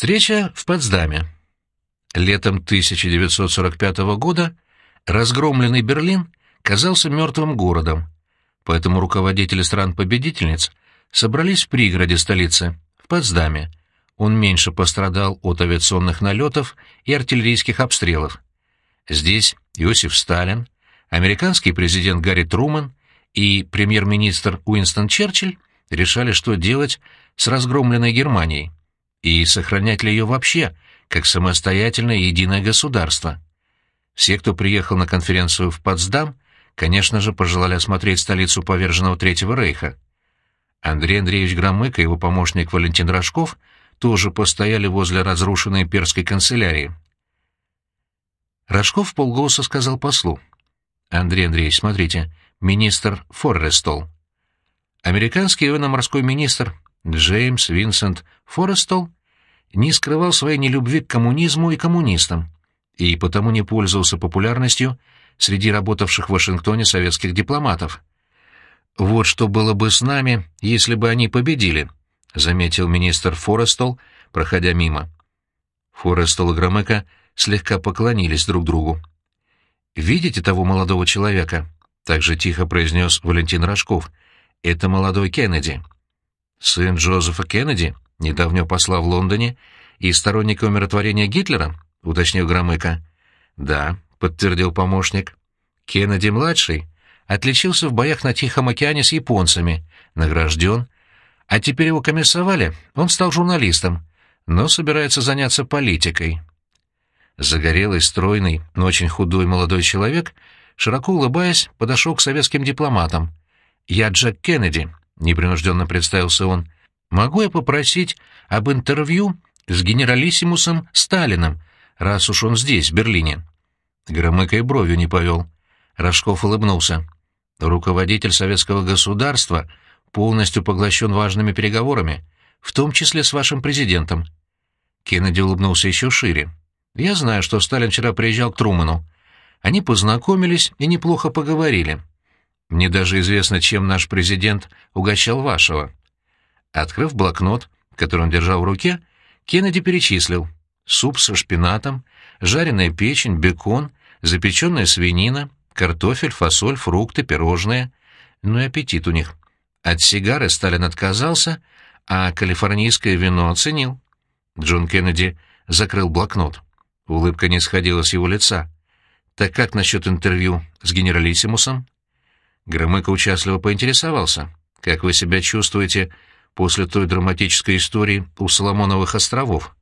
Встреча в Потсдаме. Летом 1945 года разгромленный Берлин казался мертвым городом, поэтому руководители стран-победительниц собрались в пригороде столицы, в Потсдаме. Он меньше пострадал от авиационных налетов и артиллерийских обстрелов. Здесь Иосиф Сталин, американский президент Гарри Труман и премьер-министр Уинстон Черчилль решали, что делать с разгромленной Германией и сохранять ли ее вообще, как самостоятельное единое государство. Все, кто приехал на конференцию в Потсдам, конечно же, пожелали осмотреть столицу поверженного Третьего Рейха. Андрей Андреевич Громыко и его помощник Валентин Рожков тоже постояли возле разрушенной имперской канцелярии. Рожков полголоса сказал послу. «Андрей Андреевич, смотрите, министр Форрестол». Американский военно-морской министр Джеймс Винсент Форестол не скрывал своей нелюбви к коммунизму и коммунистам, и потому не пользовался популярностью среди работавших в Вашингтоне советских дипломатов. «Вот что было бы с нами, если бы они победили», — заметил министр Форестол, проходя мимо. Форестол и Громыко слегка поклонились друг другу. «Видите того молодого человека?» — также тихо произнес Валентин Рожков. «Это молодой Кеннеди». «Сын Джозефа Кеннеди, недавнего посла в Лондоне и сторонника умиротворения Гитлера?» — уточнил Громыко. «Да», — подтвердил помощник. «Кеннеди-младший отличился в боях на Тихом океане с японцами, награжден, а теперь его комиссовали, он стал журналистом, но собирается заняться политикой». Загорелый, стройный, но очень худой молодой человек, широко улыбаясь, подошел к советским дипломатам. «Я Джек Кеннеди», непринужденно представился он. «Могу я попросить об интервью с генералиссимусом Сталиным, раз уж он здесь, в Берлине?» Громыко и бровью не повел. Рожков улыбнулся. «Руководитель советского государства полностью поглощен важными переговорами, в том числе с вашим президентом». Кеннеди улыбнулся еще шире. «Я знаю, что Сталин вчера приезжал к Труману. Они познакомились и неплохо поговорили. Мне даже известно, чем наш президент угощал вашего». Открыв блокнот, который он держал в руке, Кеннеди перечислил. Суп со шпинатом, жареная печень, бекон, запеченная свинина, картофель, фасоль, фрукты, пирожные. Ну и аппетит у них. От сигары Сталин отказался, а калифорнийское вино оценил. Джон Кеннеди закрыл блокнот. Улыбка не сходила с его лица. «Так как насчет интервью с генералиссимусом?» Громыко участливо поинтересовался. «Как вы себя чувствуете после той драматической истории у Соломоновых островов?»